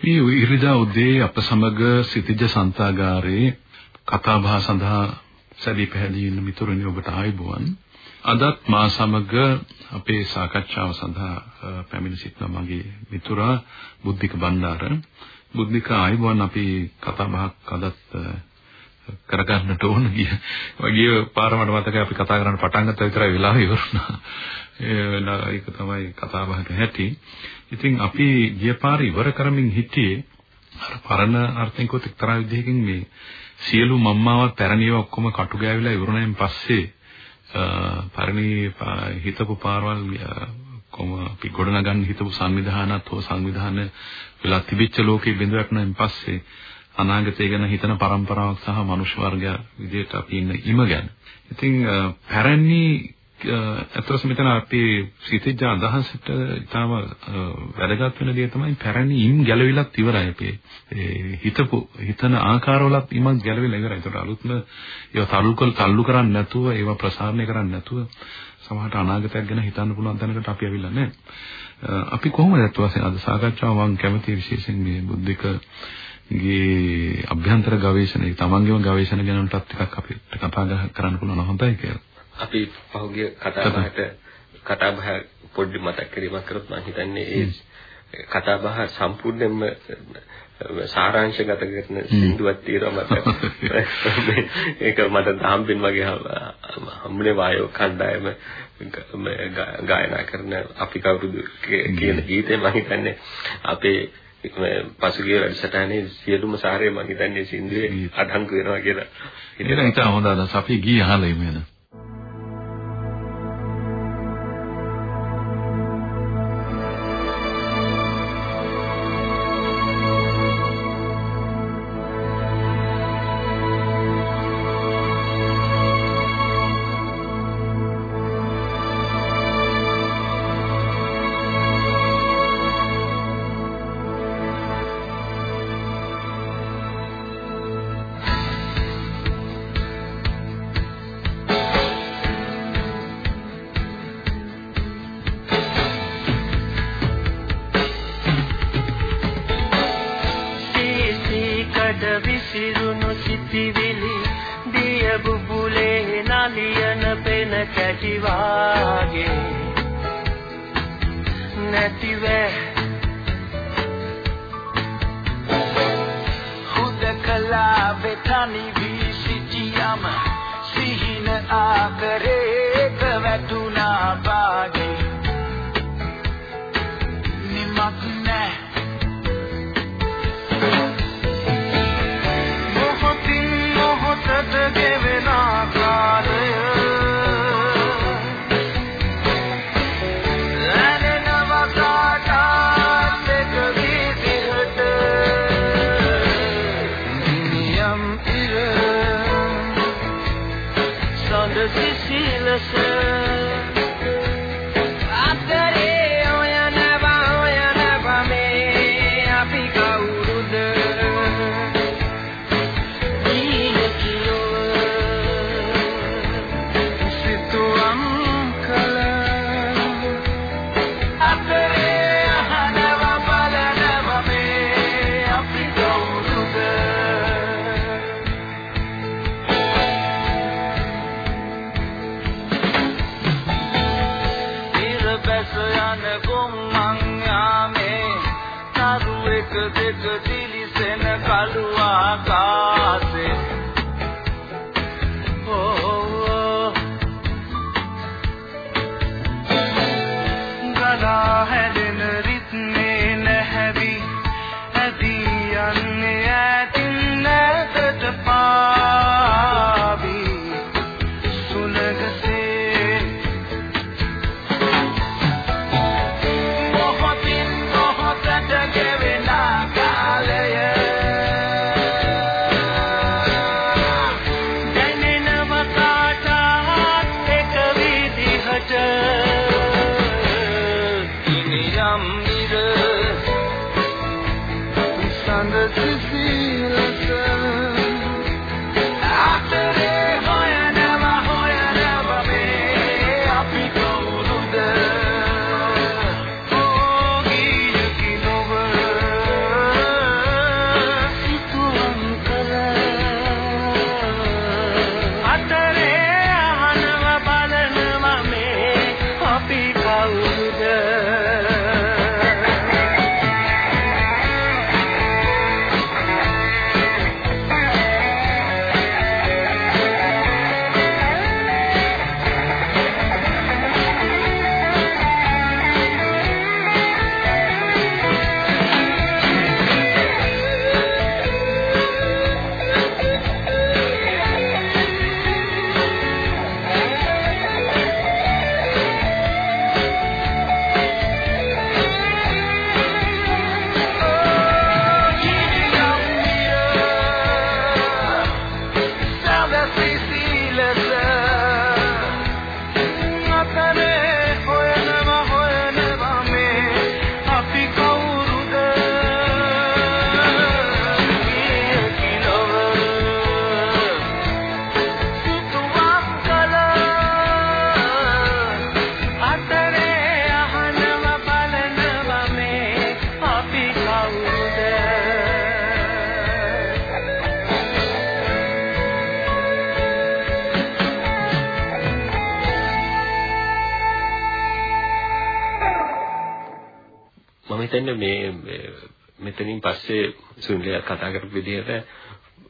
මේ ඉරිදා උදේ අප සමග සිටිජ සන්තාගාරයේ කතා බහ සඳහා සැදී පැහැදී ඉන්න මිතුරුනි ඔබට ආයුබෝවන්. අදත් මා සමග අපේ සාකච්ඡාව සඳහා පැමිණ සිටින මගේ මිතුරා බුද්ධික බණ්ඩාර. බුද්ධික ආයුබෝවන් අපි කතා බහක් අදත් කරගන්නට ඕන ගිය වගේ පාර මට මතකයි අපි කතා කරන්න පටන් ගත්ත විතරයි වෙලාව ඉවරුණා. ඒක තමයි කතා බහක හැටි. ඉතින් අපි ගිය පාර ඉවර කරමින් හිටියේ අර පරණ අර්ථයෙන් කොත් එක්තරා විදිහකින් මේ සියලු මම්මාවත් පැරණිව ඔක්කොම කටු ගෑවිලා ඉවරුණෙන් පස්සේ පරණි හිතපු පාරවල් කොම අපි ගොඩනගන්න හිතපු සංවිධානත් හෝ සංවිධාන වෙලා තිබිච්ච ලෝකෙ බිඳ වැටුණෙන් පස්සේ අනාගතය ගැන හිතන પરම්පරාවක් සහ මනුෂ්‍ය වර්ගය විදිහට අපි ඉන්න ඉම ගැන. ඉතින් පැරණි අතරස් මෙතන අපි සිතිජ අදහසට ඊටම වැදගත් වෙන දේ තමයි පැරණි ඉම් ගැලවිලත් ඉවරයි අපේ හිතපු හිතන ආකාරවලත් ඉමක් ගැලවිලා ඉවරයි. ඒකට අලුත්ම ඒවා තල්ලු කර තල්ලු කරන්නේ නැතුව ඒවා ප්‍රසාරණය කරන්නේ නැතුව සමහරට අනාගතයක් ගැන හිතන්න පුළුවන් තැනකට අපි අවිල්ලා නැහැ. අපි කොහොමද අත් වශයෙන් අද සාකච්ඡාව මම කැමති විශේෂයෙන් මේ බුද්ධික ගේ අභ්‍යන්තර ගවේෂණය තමන්ගේම ගවේෂණ ගැන ටිකක් අපිට කතා කරන්න පුළුවන් හොඳයි කියලා. අපි පහුගිය කතා බහට කතා බහ පොඩ්ඩි මතක් කිරීමක් කරොත් මම හිතන්නේ ඒ කතා බහ සම්පූර්ණයෙන්ම සාරාංශගත කරන සින්දුවක් තියෙනවා මට. ඒක මට දාම්පින් වගේ හම්බුනේ වායෝ කණ්ඩායම ගායනා කරන අපි කවුරුද කියන ගීතේ මම හිතන්නේ අපේ පසුගිය වැඩසටහනේ සියලුම සාරය මම හිතන්නේ සින්දුවේ අඩංගු වෙනවා කියලා. ඉතින් ඒක හොඳ අදහස් අපි ගී අහලා ඉමු නෑ හුදකලා වෙතනි වී සිටියම සිහින ආකරේක වැටුණා බාග හිතන්නේ මේ මෙතනින් පස්සේ සුනිලයා කතා කරපු විදිහට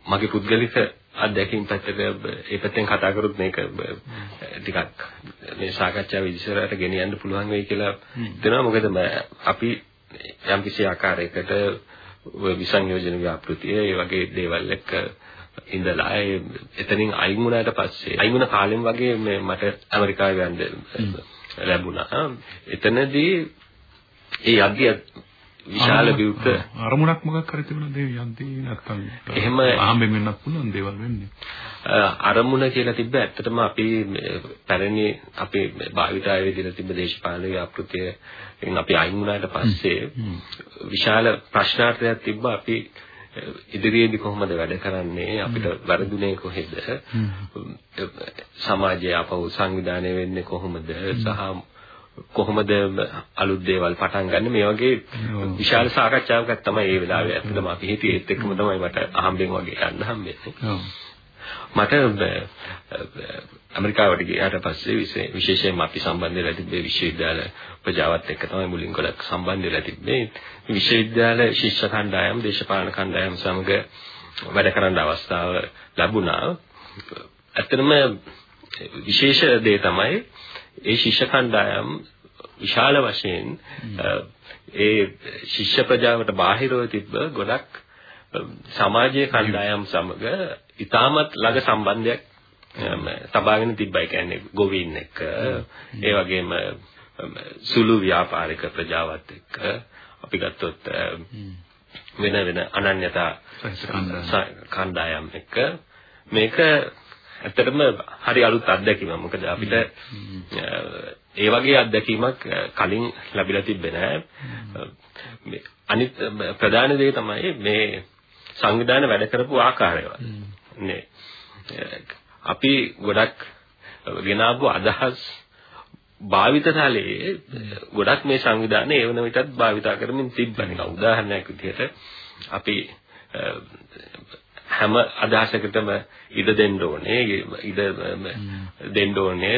මගේ පුද්ගලික අත්දැකීම් පැත්තට ඒ පැත්තෙන් කතා කරොත් මේක ටිකක් මේ සාකච්ඡාව ඉස්සරහට ගෙනියන්න පුළුවන් වෙයි කියලා හිතනවා මොකද අපි යම් කිසි ආකාරයකට විසංයෝජන ව්‍යාපෘතිය ඒ වගේ දේවල් එක්ක ඉඳලා එතනින් අයින් වුණාට පස්සේ අයින් වුණ කාලෙම වගේ මට ඇමරිකාවේ යන්න ලැබුණා. එතනදී ඒ යද්දී විශාල විවුත අරමුණක් මොකක් හරි තිබුණාද? ඒ යන්දී නැත්තම් එහෙම ආම්බෙන් වෙන්නත් පුළුවන් දේවල් වෙන්නේ. අරමුණ කියලා තිබ්බ ඇත්තටම අපි පැරණි අපේ භාවිතාවේ විදිහට තිබ්බ දේශපාලන ව්‍යාපෘතියෙන් අපි අයින් වුණාට පස්සේ විශාල ප්‍රශ්නාර්ථයක් තිබ්බ අපි ඉදිරියේදී කොහොමද වැඩ කරන්නේ අපිට වරදුනේ කොහෙද? සමාජය අපව සංවිධානය වෙන්නේ කොහොමද? සහ කොහොමද අලුත් දේවල් පටන් ගන්න මේ වගේ විශාල සාකච්ඡාවකට තමයි ඒ වෙලාවේ ඇත්තටම අපි හිටියේ ඒත් එක්කම තමයි මට අහම්බෙන් වගේ යන්න හම්බෙන්නේ. මට ඇමරිකාවට ගියාට පස්සේ විශේෂයෙන්ම අපි සම්බන්ධ වෙලා තිබ්බේ විශ්වවිද්‍යාල ප්‍රජාවත් එක්ක තමයි මුලින් ගොඩක් සම්බන්ධ වෙලා තිබ්බේ. විශ්වවිද්‍යාල ශිෂ්‍ය කණ්ඩායම්, දේශපාලන කණ්ඩායම් සමග වැඩ කරන්න අවස්ථාව ලැබුණා. ඇත්තටම විශේෂ දේ තමයි ඒ ශිෂ්‍ය කණ්ඩායම් විශාල වශයෙන් ඒ ශිෂ්‍ය ප්‍රජාවට බාහිරව තිබ්බ ගොඩක් සමාජීය කණ්ඩායම් සමග ඉතාමත් ළඟ සම්බන්ධයක් තබාගෙන තිබ්බයි. කියන්නේ ගොවීන් එක්ක ඒ වගේම සුළු ව්‍යාපාරික ප්‍රජාවත් එක්ක අපි ගත්තොත් වෙන වෙන අනන්‍යතා කණ්ඩායම් එක්ක. මේක ඇත්තටම හරි අලුත් අත්දැකීමක්. මොකද අපිට ඒ වගේ අත්දැකීමක් කලින් ලැබිලා තිබ්බේ නෑ. අනිත් ප්‍රධාන දේ තමයි මේ සංවිධාන වැඩ කරපු ආකාරය. නේ. අපි ගොඩක් ගෙනාවු අදහස් භාවිතතලයේ ගොඩක් මේ සංවිධානය ඒ වන විටත් භාවිතා කරමින් තිබ්බනේ. උදාහරණයක් විදිහට අපි හැම අදහසකටම ඉඩ දෙන්න ඕනේ. ඉඩ දෙන්න ඕනේ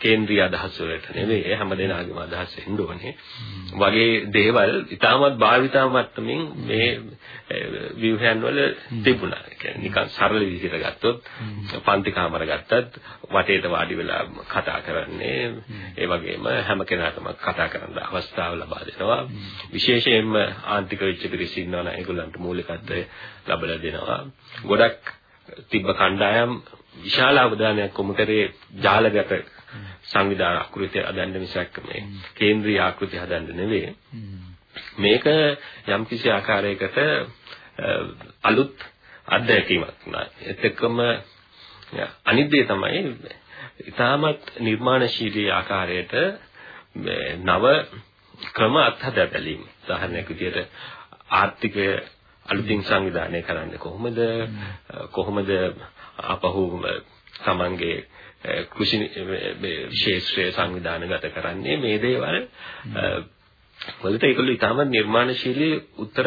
කේන්ද්‍රීය අදහස් වලට නෙවෙයි. හැම දෙනාගේම අදහස් එන්න ඕනේ. වගේ දේවල් ඉතාමත් භාවිතා මට්ටමින් මේ ව්‍යුහයන් වල තිබුණා. කියන්නේ නිකන් සරල විදිහට ගත්තොත් පන්ති කාමර ගත්තත් වටේට වාඩි වෙලා කතා කරන්නේ ඒ වගේම හැම කෙනාටම කතා කරන්න අවස්ථාව ලබා දෙනවා. විශේෂයෙන්ම ආන්තික වෙච්ච පිරිස ඉන්නවනම් ඒගොල්ලන්ට මූලිකත්වය ලබා දෙනවා. ගොඩක් තිබ්බ කණ්ඩායම් විශාල අවධානයක් කොමු කරේ ජාලගත සංවිධාන ආකෘතිය හදන්න මිසක් මේ කේන්ද්‍රීය ආකෘතිය හදන්න නෙවෙයි. මේක යම්කිසි ආකාරයකට අලුත් අත්දැකීමක් නා. ඒත් එක්කම අනිත් දේ තමයි ඊටමත් නිර්මාණශීලී ආකාරයට නව ක්‍රම අත්හදා බැලීම. උදාහරණයක් විදිහට ආර්ථිකය අලුතින් සංවිධානය කරන්නේ කොහොමද කොහොමද අපහු තමන්ගේ කෘෂි ශාස්ත්‍රීය සංවිධානගත කරන්නේ මේ දේවල්. වලට ඒගොල්ලෝ ඉතාමත් නිර්මාණශීලී උත්තර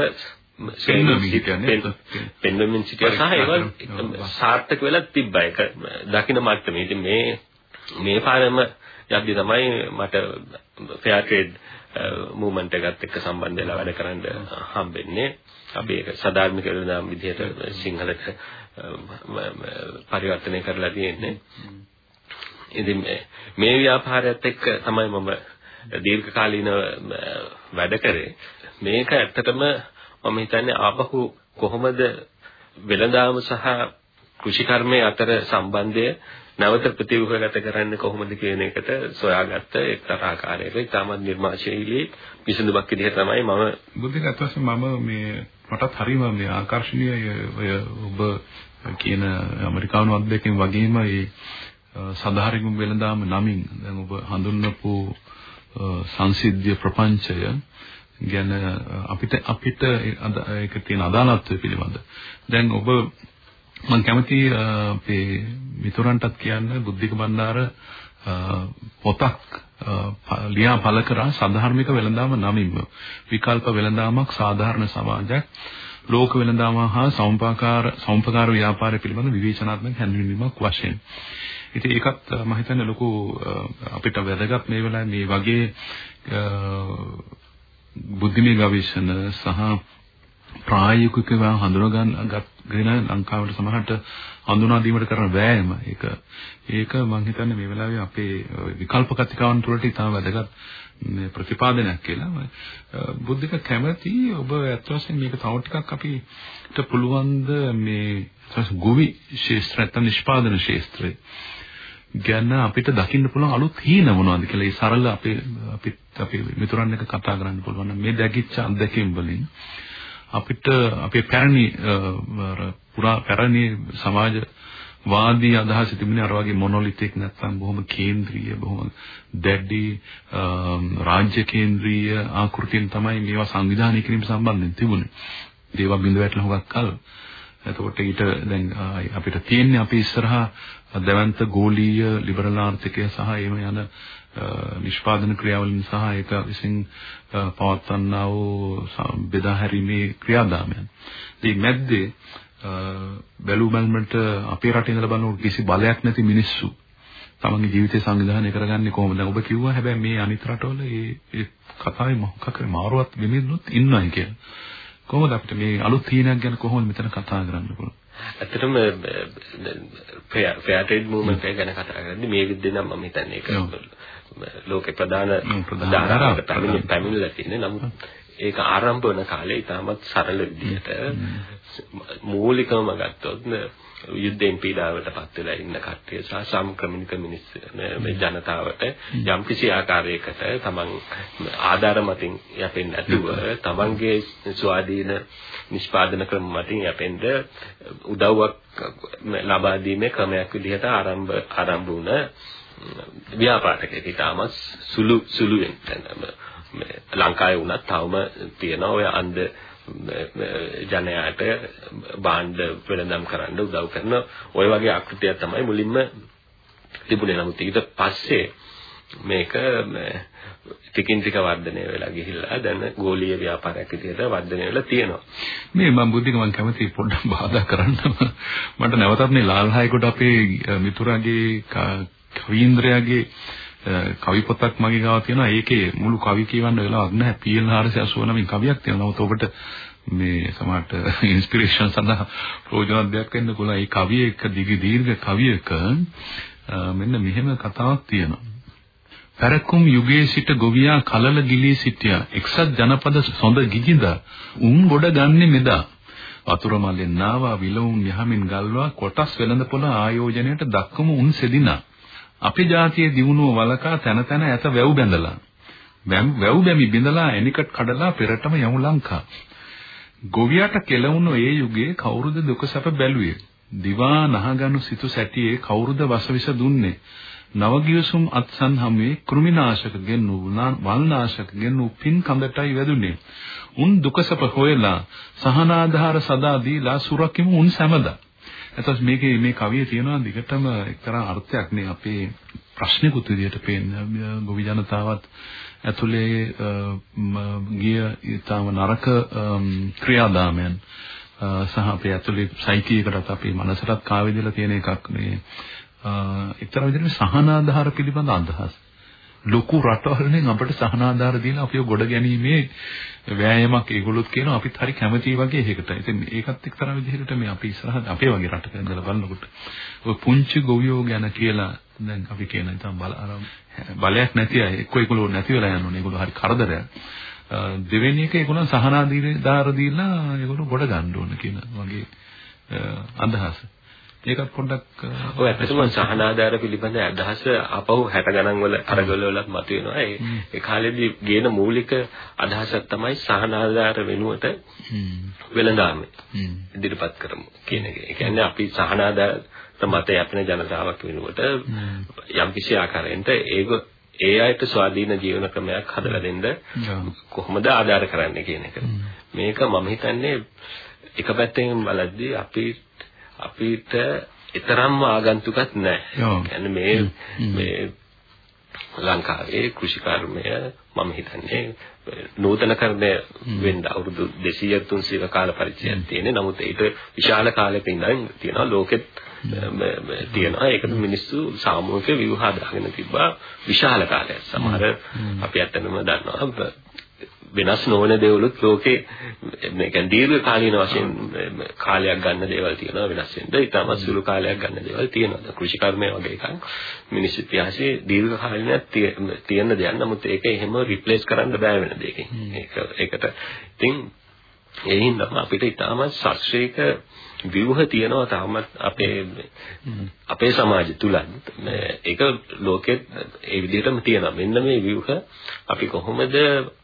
පෙන්වමින් සිටියා සහ ඒවල් සාර්ථක වෙලා තිබ්බා. ඒක දකින්න මට්ටමේ. ඉතින් මේ මේ පාරම යද්දි තමයි මට ෆෙයාර් ට්‍රේඩ් මූවමන්ට් එකත් එක්ක සම්බන්ධ වෙලා වැඩ කරන්න හම්බෙන්නේ. අපි ඒක සදාර්මික වෙනදාම් විදිහට සිංහලට පරිවර්තනය කරලා තියෙන්නේ. ඉතින් මේ ව්‍යාපාරයත් එක්ක තමයි මම දීර්ඝකාලීන වැඩ කරේ. මේක ඇත්තටම මම හිතන්නේ ආපහු කොහොමද වෙළඳාම සහ කෘෂිකර්මයේ අතර සම්බන්ධය නැවත ප්‍රතිව්‍යුහගත කරන්නේ කොහොමද කියන එකට සොයාගත්ත එක්තරා ආකාරයක ඉතාමත් නිර්මාණශීලී විසඳුමක් විදිහට තමයි මම බුද්ධික අත්වශයෙන් මම මේ මටත් හරිම මේ ආකර්ෂණීය ඔය ඔබ කියන ඇමරිකානු අධ්‍යක්ෂකෙන් වගේම මේ සදාහරිගුම් වෙළඳාම නමින් දැන් ඔබ හඳුන්වපු සංසිද්ධිය ප්‍රපංචය ගැන අපිට අපිට ඒක තියෙන අදාළත්වය පිළිබඳ. දැන් ඔබ මම කැමති අපේ මිතුරන්ටත් කියන්න බුද්ධික බණ්ඩාර පොතක් ලියා පළ කරා සාධාර්මික වෙළඳාම නමින්ම. විකල්ප වෙළඳාමක් සාධාරණ සමාජයක් ලෝක වෙළඳාම හා සෞම්පාකාර සෞම්පකාර ව්‍යාපාරය පිළිබඳ විවේචනාත්මක හැඳින්වීමක් වශයෙන්. ඉතින් ඒකත් මම හිතන්නේ ලොකු අපිට වැදගත් මේ වෙලාවේ මේ වගේ බුද්ධිමය ගවේෂණ සහ ප්‍රායෝගිකව හඳුනගන්න ලංකාවට සමහරට හඳුනා දීමට කරන වෑයම ඒක. ඒක මම හිතන්නේ මේ වෙලාවේ අපේ විකල්ප කතිකාවන් තුළට ඉතාම වැදගත් මේ ප්‍රතිපාදනයක් කියලා. බුද්ධික කැමැති ඔබ ඇත්ත වශයෙන් මේක තව ටිකක් අපිට පුළුවන් ද මේ ගොවි ශාස්ත්‍ර නැත්නම් නිෂ්පාදන ශාස්ත්‍රය ගැන අපිට දකින්න පුළුවන් අලුත් හීන මොනවද කියලා ඒ සරල අපේ අපිත් අපේ මිතුරන් එක්ක කතා කරන්න පුළුවන් මේ දැකිච්ච අත්දැකීම් වලින් අපිට අපේ පැරණි පුරා පැරණි සමාජ වාදී අදහස තිබුණේ අර වගේ මොනොලිතික් නැත්නම් බොහොම කේන්ද්‍රීය බොහොම දැඩි රාජ්‍ය කේන්ද්‍රීය ආකෘතියෙන් තමයි මේවා සංවිධානය කිරීම සම්බන්ධයෙන් තිබුණේ. ඒවා බිඳ වැටලා හුඟක් කල. එතකොට ඊට දැන් අපිට තියෙන්නේ අපි ඉස්සරහා දැවන්ත ගෝලීය ලිබරල් ආර්ථිකය සහ එහෙම යන නිෂ්පාදන ක්‍රියාවලින් සහ ඒක විසින් පවත්වන්නා වූ බෙදා හැරීමේ ක්‍රියාදාමයන්. ඉතින් මැද්දේ බැලු බැලමට අපේ රටේ ඉඳලා බලනකොට කිසි බලයක් නැති මිනිස්සු තමන්ගේ ජීවිතය සංවිධානය කරගන්නේ කොහොමද? දැන් ඔබ කිව්වා හැබැයි මේ අනිත් රටවල ඒ කතාවේ මොකක් හරි මාරුවක් වෙමිනුත් ඉන්නයි කියලා. කොහොමද අපිට මේ අලුත් තීනයක් ගැන කොහොමද මෙතන කතා කරන්න පුළුවන්? ඇත්තටම ෆෙයා ට්‍රේඩ් මූවමන්ට් එක ගැන කතා කරද්දී මේ විදිහට නම් මම හිතන්නේ ඒක ලෝකේ ප්‍රධාන ධාරාවට පැමිණිලා තියෙන්නේ. නමුත් ඒක ආරම්භ වන කාලේ ඉතාමත් සරල විදිහට මූලිකවම ගත්තොත් යුද්ධයෙන් පීඩාවට පත් වෙලා ඉන්න කට්ටිය සහ සම්ක්‍රමණික මිනිස් මේ ජනතාවට යම් කිසි ආකාරයකට තමන් ආධාර මතින් යැපෙන්නේ නැතුව තමන්ගේ ස්වාධීන නිෂ්පාදන ක්‍රම මතින් යැපෙන්න උදව්වක් ලබා දීමේ ක්‍රමයක් විදිහට ආරම්භ ආරම්භ වුණ ව්‍යාපාරිකයෙක් ඉතාමත් සුළු සුළුෙන් ලංකාවේ වුණත් තවම තියෙන ඔය අන්ධ ජනයාට භාණ්ඩ වෙළඳම් කරන්න උදව් කරන ওই වගේ ආකෘතියක් තමයි මුලින්ම තිබුණේ. නමුත් ඊට පස්සේ මේක ටිකින් ටික වර්ධනය වෙලා ගිහිල්ලා දැන් ගෝලීය ව්‍යාපාරයක් විදිහට වර්ධනය වෙලා තියෙනවා. මේ මම බුද්ධික මම කැමති පොඩ්ඩක් බාධා කරන්න. මට නැවතත් මේ ලාල්හයිකොට අපේ මිතුරාගේ කවීන්ද්‍රයාගේ කවි පොතක් මගේ ගාව තියෙනවා. ඒකේ මුළු කවි කියවන්න වෙලාවක් නැහැ. PL 489 කවියක් තියෙනවා. නමුත් ඔබට මේ සමහරට ඉන්ස්පිරේෂන් සඳහා ප්‍රයෝජනවත් දෙයක් වෙන්න පුළුවන්. මේ කවිය එක දිග දීර්ඝ කවියක මෙන්න මෙහෙම කතාවක් තියෙනවා. පැරකුම් යුගයේ සිට ගොවියා කලල ගිලී සිටියා. එක්සත් ජනපද සොඳ ගිජිඳා උන් ගොඩ ගන්නෙ මෙදා. වතුර මලෙන් නාවා විලවුන් යහමින් ගල්වා කොටස් වෙළඳ පොළ ආයෝජනයට දක්වමු උන් සෙදිනා. අපේ ජාතියේ දිනුව වලකා තන තන ඇත වැව් බැඳලා. වැව් බැමි බිඳලා එනිකට කඩලා පෙරටම යමු ලංකා. ගොවියට කෙලවුණු ඒ යුගයේ කවුරුද දුක සැප බැලුවේ? දිවා නහගනු සිතු සැටියේ කවුරුද වසවිස දුන්නේ? නවගියසුම් අත්සන් හැමේ කෘමිනාශක ගෙන්නු වල්නාශක ගෙන්නු පින් කඳටයි වැදුනේ. උන් දුකසප හොයලා සහනාධාර සදා දීලා සුරකිමු උන් සැමදා. එතකොට මේකේ මේ කවියේ තියෙනවා දිගටම එක්තරා අර්ථයක් නේ අපේ ප්‍රශ්නිකුත් විදිහට පේන ගොවි ජනතාවත් ඇතුලේ ගිය ඊටම නරක ක්‍රියාදාමයන් සහ අපේ ඇතුලේ සයිකියකටත් අපේ මනසටත් කාවේදලා තියෙන එකක් මේ එක්තරා විදිහට සහනාධාර පිළිබඳ අදහස්. ලොකු රටවලින් අපිට සහනාධාර දීලා අපිව ගොඩ ගැනීමේ වෑයමක් ඒගොල්ලොත් කියනවා අපිත් හරි කැමතියි වගේ එකකට. ඉතින් ඒකත් එක්තරා විදිහකට මේ අපි ඉස්සරහට අපේ වගේ රටක ඉඳලා බලනකොට ඔය පුංචි ගොවියෝ ගැන කියලා දැන් අපි කියන ඉතින් බල බලයක් නැති අය එක්ක ඒගොල්ලෝ නැති වෙලා යනවා. ඒගොල්ලෝ හරි කරදරයක්. දෙවෙනි එක ඒගොල්ලෝ සහනාධාර දීලා ඒගොල්ලෝ ගොඩ ගන්න ඕන කියන වගේ අදහස. ඒකත් පොඩ්ඩක් ඔය ඇත්තටම සහනාධාර පිළිබඳ අදහස අපහු 60 ගණන් වල අරගල වලත් මතුවෙනවා. ඒ ඒ කාලේදී ගේන මූලික අදහසක් තමයි සහනාධාර වෙනුවට වෙළඳාම ඉදිරිපත් කරමු කියන එක. ඒ කියන්නේ අපි සහනාධාර මත යැපෙන ජනතාවක් වෙනුවට යම් කිසි ආකාරයකට ඒක ඒ අයට ස්වාධීන ජීවන ක්‍රමයක් හදලා දෙන්න කොහොමද ආධාර කරන්නේ කියන එක. මේක මම හිතන්නේ එක පැත්තකින් බලද්දී අපි අපිට ඊතරම්ම ආගන්තුකත් නැහැ. මේ මේ ලංකාවේ කෘෂි කර්මය මම හිතන්නේ නූතනකරණය වෙන්න අවුරුදු 200 300 කාල පරිච්ඡේදයක් තියෙන්නේ. නමුත් ඊට විශාල කාලයක ඉඳන් තියෙනවා ලෝකෙත් තියෙනවා. ඒකට මිනිස්සු සාමූහික ව්‍යුහ හදාගෙන තිබ්බා විශාල කාලයක්. සමහර අපි ඇත්තටම දන්නවා වෙනස් නොවන දේවලුත් ලෝකේ මේ කියන්නේ දීර්ඝ කාලීන වශයෙන් කාලයක් ගන්න දේවල් තියෙනවා වෙනස් වෙන්න. ඊටම සුළු කාලයක් ගන්න දේවල් තියෙනවා. කෘෂි කර්මය වගේ එකක් මිනිස් ඉතිහාසයේ දීර්ඝ කාලීනයක් තියෙන දෙයක්. නමුත් ඒක එහෙම රිප්ලේස් කරන්න බෑ වෙන දෙයකින්. ඒක ඒකට ඉතින් ඒ හින්දා අපිට ඊටම ශාස්ත්‍රීය ව්‍යුහ තියෙනවා තාමත් අපේ අපේ සමාජය තුල ඒක ලෝකෙත් ඒ විදිහටම තියෙනවා. මෙන්න මේ ව්‍යුහ අපි කොහොමද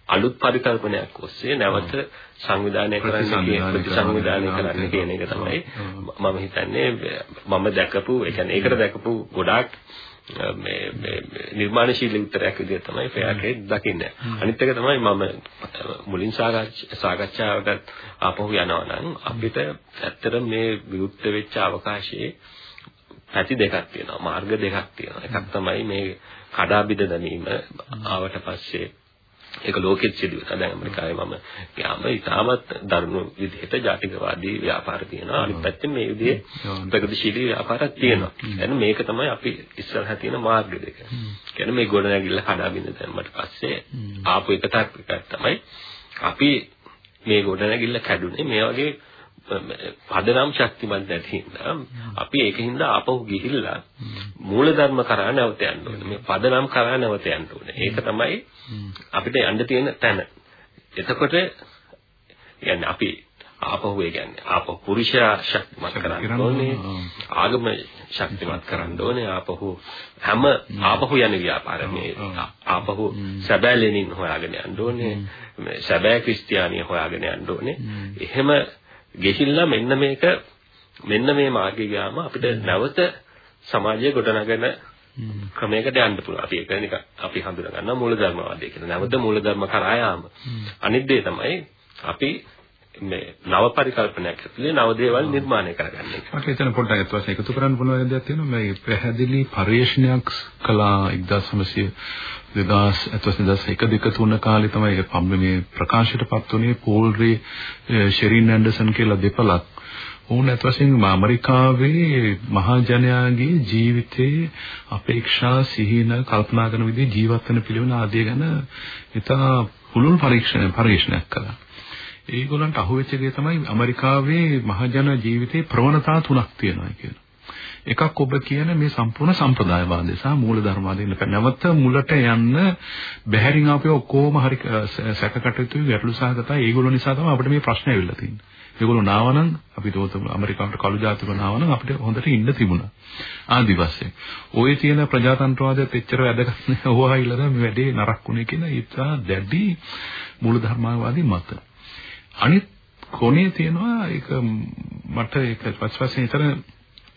අලුත් පරිකල්පනයක් ඔස්සේ නැවත සංවිධානය කරන්න ප්‍රතිසංවිධානය කරන්න කියන එක තමයි. මම හිතන්නේ මම දැකපු ඒ කියන්නේ ඒකට දැකපු ගොඩාක් මේ මේ නිර්මාණශීලී උත්තරයක් විදිහට තමයි ෆෙයාර් ට්‍රේඩ් දකින්නේ. අනිත් එක තමයි මම මුලින් සාකච්ඡාවකට ආපහු යනවා නම් අපිට ඇත්තට මේ විවුර්ත වෙච්ච අවකාශයේ පැති දෙකක් තියෙනවා. මාර්ග දෙකක් තියෙනවා. එකක් තමයි මේ කඩා බිඳ දැමීම ආවට පස්සේ ඒක ලෝකෙත් සිදු වෙනවා. දැන් ඇමරිකාවේ මම ගියාම ඉතාමත් දරුණු විදිහට ජාතිකවාදී ව්‍යාපාර තියෙනවා. අනිත් පැත්තෙන් මේ විදිහේ ප්‍රගතිශීලී ව්‍යාපාරයක් තියෙනවා. يعني මේක තමයි අපි ඉස්සරහ තියෙන මාර්ග දෙක. يعني මේ ගොඩනැගිල්ල කඩාබිඳ දැම්මට පස්සේ ආපු එක තාක්ෂිකයක් තමයි අපි මේ ගොඩනැගිල්ල කැඩුනේ මේ වගේ පදනම් ශක්තිමත් නැති හින්දා අපි ඒකින්ද ආපහු ගිහිල්ලා මූලධර්ම කරා නැවත යන්න ඕනේ. මේ පදනම් කරා නැවත යන්න ඕනේ. ඒක තමයි අපිට යන්න තියෙන තැන. එතකොට يعني අපි ආපහු ඒ කියන්නේ ආපහු පුරුෂයා ශක්තිමත් කරන්න ඕනේ. ආගම ශක්තිමත් කරන්න ඕනේ. ආපහු හැම ආපහු යන ව්‍යාපාර මේ ආපහු සැබෑ ලෙනින් හොයාගෙන යන්න ඕනේ. මේ සැබෑ ක්‍රිස්තියානිය හොයාගෙන යන්න ඕනේ. එහෙම ගෙහිල්ලා මෙන්න මේක මෙන්න මේ මාර්ගේ ගියාම අපිට නැවත සමාජය ගොඩනගන ක්‍රමයකට යන්න පුළුවන්. අපි ඒක නිකන් අපි හඳුනා ගන්නවා මූලධර්මවාදය කියලා. නැවත මූලධර්ම කරා යාම. අනිත් දේ තමයි අපි මේ නව පරිකල්පනයක් ඇතුලේ නව දේවල් නිර්මාණය කරගන්න එක. මට එතන පොඩ්ඩක් අත් වශයෙන් එකතු කරන්න පුළුවන් දෙයක් තියෙනවා. මේ පැහැදිලි පරිශ්‍රණයක් කළා 1900 2000 2001 දෙක තුන කාලේ තමයි ඒක පම්බ ප්‍රකාශයටපත් වුණේ පෝල් රේ ෂෙරින් ඇන්ඩර්සන් කියලා දෙපළක්. ඕන ඇත්ත වශයෙන්ම ඇමරිකාවේ මහා ජනයාගේ ජීවිතයේ අපේක්ෂා සිහින කල්පනා කරන විදිහ ජීවත් වෙන පිළිවෙල ආදිය ගැන ඉතා පුළුල් පරීක්ෂණ පරීක්ෂණයක් කළා. ඒගොල්ලන්ට අහුවෙච්ච දේ තමයි ඇමරිකාවේ මහජන ජීවිතේ ප්‍රවණතා තුනක් තියෙනවා කියන. එකක් ඔබ කියන මේ සම්පූර්ණ සම්ප්‍රදායවාදය සහ මූලධර්මවාදය ඉන්න නැවත මුලට යන්න බැහැරින් ආපේ ඔක්කොම හරි සැකකටයුතු ගැටලු සහගතයි ඒගොල්ලෝ නිසා තමයි අපිට මේ ප්‍රශ්නේ ඇවිල්ලා තියෙන්නේ. ඒගොල්ලෝ නාවනම් අපි දෝත ඇමරිකාවට කළු ජාතික නාවනම් අපිට හොඳට ඉන්න තිබුණා. ආදි වශයෙන්. ওই තියෙන ප්‍රජාතන්ත්‍රවාදයත් එච්චර වැදගත් නෑ. ඕවා ඉල්ලද මේ වැඩේ නරක් වුණේ කියලා ඉතා දැඩි මූලධර්මවාදී මත. අනිත් කොනේ තියෙනවා ඒක මට ඒක පස්පස්සේ විතර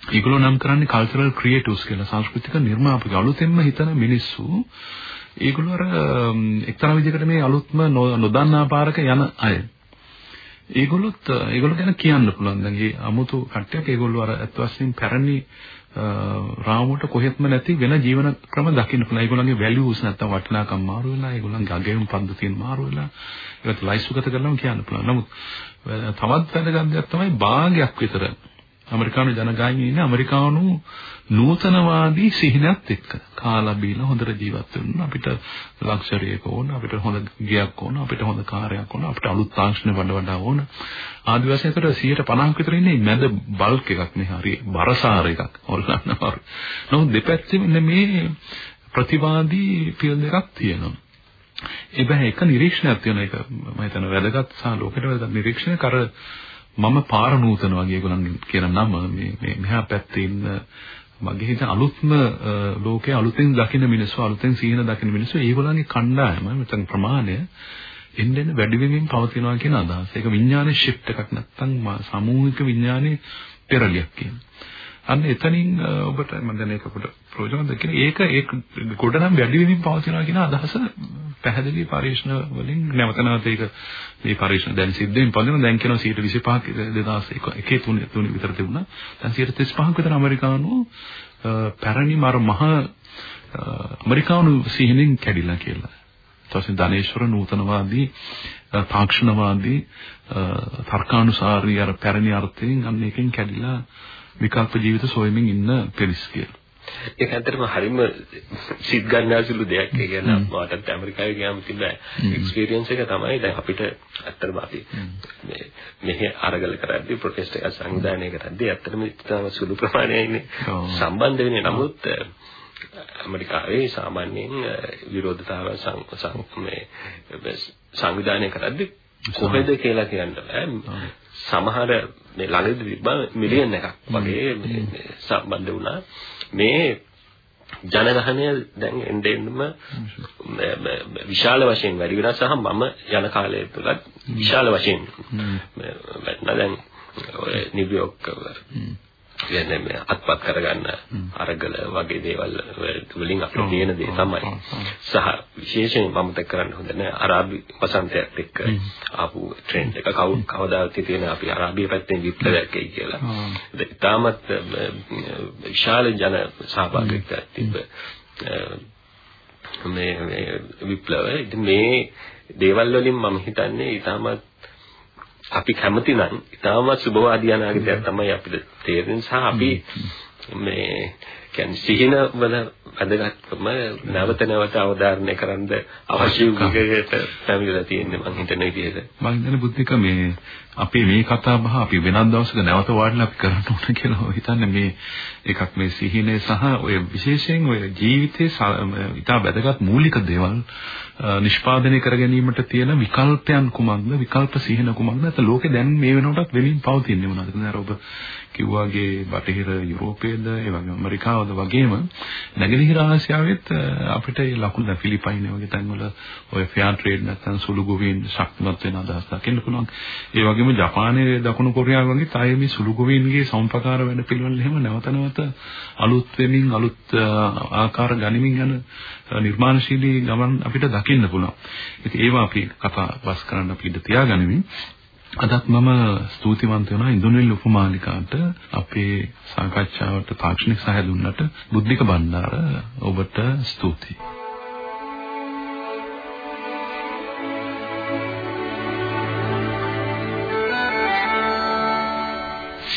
ඒගොල්ලෝ නම් කරන්නේ කල්චරල් ක්‍රියේටිව්ස් කියලා සංස්කෘතික නිර්මාපක අලුතෙන්ම හිතන මිනිස්සු ඒගොල්ලෝ අර එක්තරා විදිහකට මේ අලුත්ම නොදන්නා පාරක යන අය. ඒගොල්ලොත් ඒගොල්ලෝ ගැන කියන්න පුළුවන්. දැන් මේ අමුතු කට්ටියක් ඒගොල්ලෝ අර අත් වශයෙන් පැරණි රාමුවට කොහෙත්ම නැති වෙන ජීවන ක්‍රම දකින්න පුළුවන්. ඒගොල්ලන්ගේ වැලියුස් නැත්තම් වටිනාකම් මාරු වෙලා, ඒගොල්ලන්ගේ අගයුම් පද්ධතියන් මාරු වෙලා, ඒකට ලයිස්තුගත කරලාම කියන්න පුළුවන්. නමුත් තවත් වැදගත් දෙයක් තමයි භාගයක් විතර ඇමරිකානු ජනගහනයේ ඉන්න ඇමරිකානු නූතනවාදී සිහිනත් එක්ක. කාලා බීලා හොඳට ජීවත් වෙන්න අපිට ලක්ෂරි එක ඕන අපිට හොඳ ගියක් ඕන අපිට හොඳ කාර්යයක් ඕන අපිට අලුත් තාක්ෂණ වඩ වඩා ඕන. ආදි වශයෙන් ඒකට 150ක විතර ඉන්නේ මැද බල්ක් එකක් නේ හරි බරසාර එකක්. හොල්ලන්නවා නමුත් දෙපැත්තේ මෙන්න මේ ප්‍රතිවාදී ෆීල්ඩ් එකක් තියෙනවා. ඒබැයි එක නිරීක්ෂණයක් තියෙන එක මම හිතන වැදගත් සහ ලෝකෙට වැදගත්. නිරීක්ෂණයක් අර මම පාර නූතන වගේ ඒගොල්ලන් කියන නම මේ මේ මෙහා පැත්තේ ඉන්න මගේ හිත අලුත්ම ලෝකයේ අලුතෙන් දකින්න මිනිස්සු අලුතෙන් සීන දකින්න මිනිස්සු ඒගොල්ලන්ගේ කණ්ඩායම නැත්නම් ප්‍රමාණය එන්නෙන් වැඩි වෙමින් පවතිනවා කියන අදහස. ඒක විඥානයේ ෂිෆ්ට් එකක් නැත්නම් සමූහික විඥානයේ පෙරලියක් කියන්නේ. අන්න එතනින් ඔබට මම දැන් ඒක පොඩ ප්‍රයෝජනවත් කියන ඒක ඒක ගොඩනම් වැඩි වෙමින් පවතිනවා කියන අදහස පැහැදිලි පරීක්ෂණ වලින් නැවත නැවත ඒක මේ පරීක්ෂණ දැන් සිද්ධ වෙමින් පවතින දැන් කියනවා 125ක 2001 තුන තුන විතර තිබුණා. දැන් 135ක විතර ඇමරිකානු පැරණි මර මහ ඇමරිකානු සිහිනෙන් කැඩිලා කියලා. ඊට පස්සේ ධනේශ්වර නූතනවාදී තාක්ෂණවාදී තර්කානුසාරී අර පැරණි අර්ථයෙන් අන්න එකෙන් කැඩිලා විකල්ප ජීවිත සොයමින් ඉන්න පිරිස් කියලා. ඒක ඇත්තටම හරිම සිත් ගන්නාසුළු දෙයක්. ඒ කියන්නේ මටත් ඇමරිකාවේ ගියාම තිබ්බ එක්ස්පීරියන්ස් එක තමයි දැන් අපිට ඇත්තටම අපි මේ මෙහි අරගල කරද්දී ප්‍රොටෙස්ට් එක සංවිධානය කරද්දී ඇත්තටම ඉතාම සුළු ප්‍රමාණයකින් සම්බන්ධ වෙන්නේ. නමුත් ඇමරිකාවේ සාමාන්‍යයෙන් විරෝධතාව මේ සංවිධානය කරද්දී කොහෙද කියලා කියන්න බෑ. සමහර මේ ළඟදී තිබ්බා මිලියන් එකක් වගේ සම්බන්ධ වුණා. මේ ජනගහනය දැන් එන්න එන්නම විශාල වශයෙන් වැඩි වෙනවා සහ මම යන කාලය තුලත් විශාල වශයෙන් දැන් නිව්යෝර්ක් කියන්නේ මේ අත්පත් කරගන්න අරගල වගේ දේවල් වලින් අපිට තියෙන දේ තමයි. සහ විශේෂයෙන් මම තක් කරන්න හොඳ නැහැ අරාබි වසන්තයත් එක්ක ආපු ට්‍රෙන්ඩ් එක. කවුරු කවදාවත් තියෙන අපි අරාබිය පැත්තෙන් විප්ලවයක් එයි කියලා. ඒක තාමත් විශාල ජන සහභාගීත්වයක් තිබ්බ මේ විප්ලවය. ඉතින් මේ දේවල් වලින් මම හිතන්නේ ඊටමත් අපි කැමති නම් ඉතාමත් සුබවාදී අනාගතයක් තමයි අපිට තේරෙන්නේ සහ අපි මේ කියන්නේ සිහින වල වැදගත්කම නැවත නැවත අවධාරණය කරන්න අවශ්‍ය විදිහට පැමිණලා තියෙන්නේ මම හිතන විදිහට. මම හිතන්නේ බුද්ධික මේ අපේ මේ කතා බහ අපි වෙනත් දවසක නැවත වාඩිලා අපි කරන්න ඕන කියලා හිතන්නේ මේ එකක් මේ සිහිනේ සහ ඔය විශේෂයෙන් ඔය ජීවිතයේ ඉතා වැදගත් මූලික දේවල් නිෂ්පාදනය කර ගැනීමට තියෙන විකල්පයන් කුමක්ද? විකල්ප සිහින කුමක්ද? නැත්නම් ලෝකේ දැන් මේ වෙනකොටත් වෙමින් පවතින්නේ මොනවද කියලා. ඔබ කිව්වාගේ බටහිර යුරෝපයේද ඒ වගේම ඇමරිකාවද වගේම නැගෙනහිර ආසියාවෙත් අපිට ඒ ලකුණු ෆිලිපයින් වගේ තැන්වල ඔය ෆෙයාර් ට්‍රේඩ් නැත්නම් සුළු ගොවීන් ශක්තිමත් වෙන අදහස් දකින්න පුළුවන්. ඒ වගේම ජපානයේ දකුණු කොරියාව වගේ තයි මේ සුළු ගොවීන්ගේ සම්පකාර වැඩ පිළිවෙල එහෙම නැවත නැවත අලුත් වෙමින් අලුත් ආකාර ගනිමින් යන නිර්මාණශීලී ගමන් අපිට දකින්න පුළුවන්. ඉතින් ඒවා අපි කතා බස් කරන්න අපිට තියාගනිමින් අදත් මම ස්තුතිවන්ත වෙනවා ඉන්දුනිල් උපමාලිකාට අපේ සාකච්ඡාවට තාක්ෂණික සහාය දුන්නට බුද්ධික බණ්ඩාර ඔබට ස්තුතියි.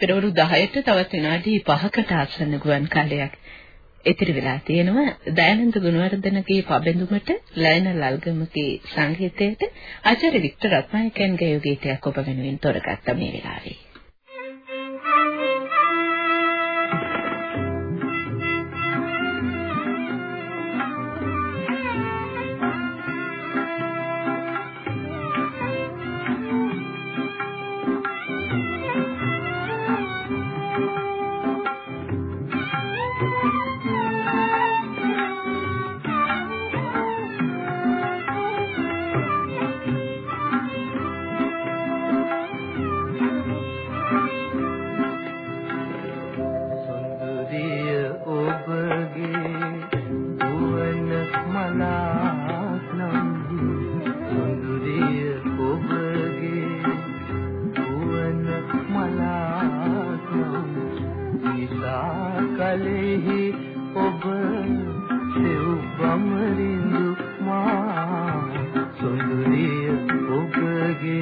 පෙරවරු 10ට තවත් විනාඩි 5කට ආසන්න ගුවන් කාලයක්. ඉතිරි වෙලා තියෙනවා දයානන්ද ගුණවර්ධනගේ පබඳුමට ලයන ලල්ගමගේ සංගීතයට ආචාර්ය වික්ටර් රත්නායකන්ගේ යෝගීතයක් ඔබ වෙනුවෙන් තොරගත්ත මේ වෙලාවේ.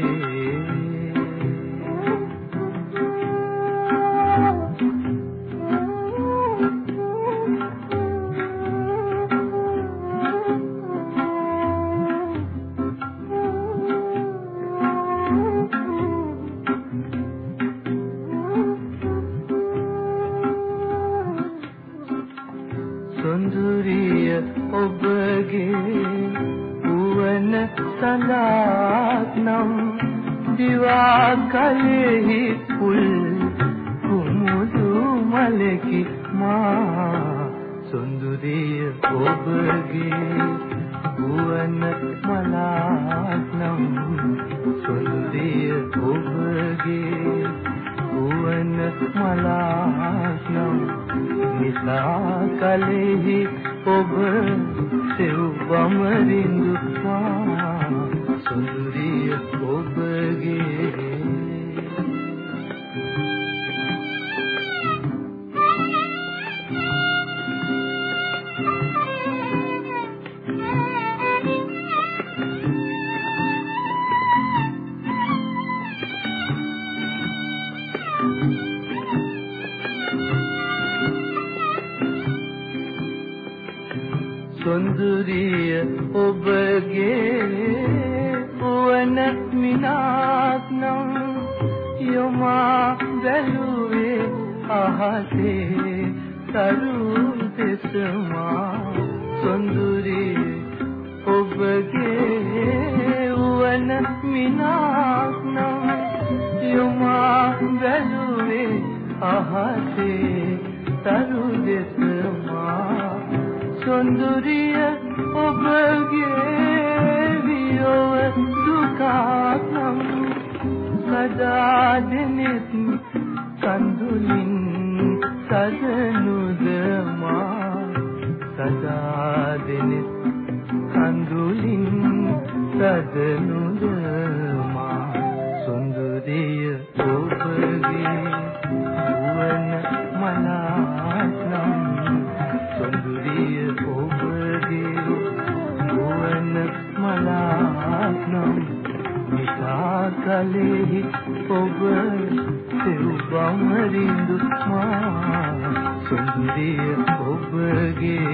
ඒ සෙව් බමරිඳුවා අහසේ තරු දෙසමා සොඳුරිය ඔබගේ වියව දුකනම් සදා දෙනෙත් කඳුලින් සදනුද මා සදා දෙනෙත් කඳුලින් සදනුද මනස්නම් සොඳුරිය ඔබගේ වන මලාත්නම් නිසා කලෙහි ඔබ සෙව්බමරින්දු මා සොඳුරිය ඔබගේ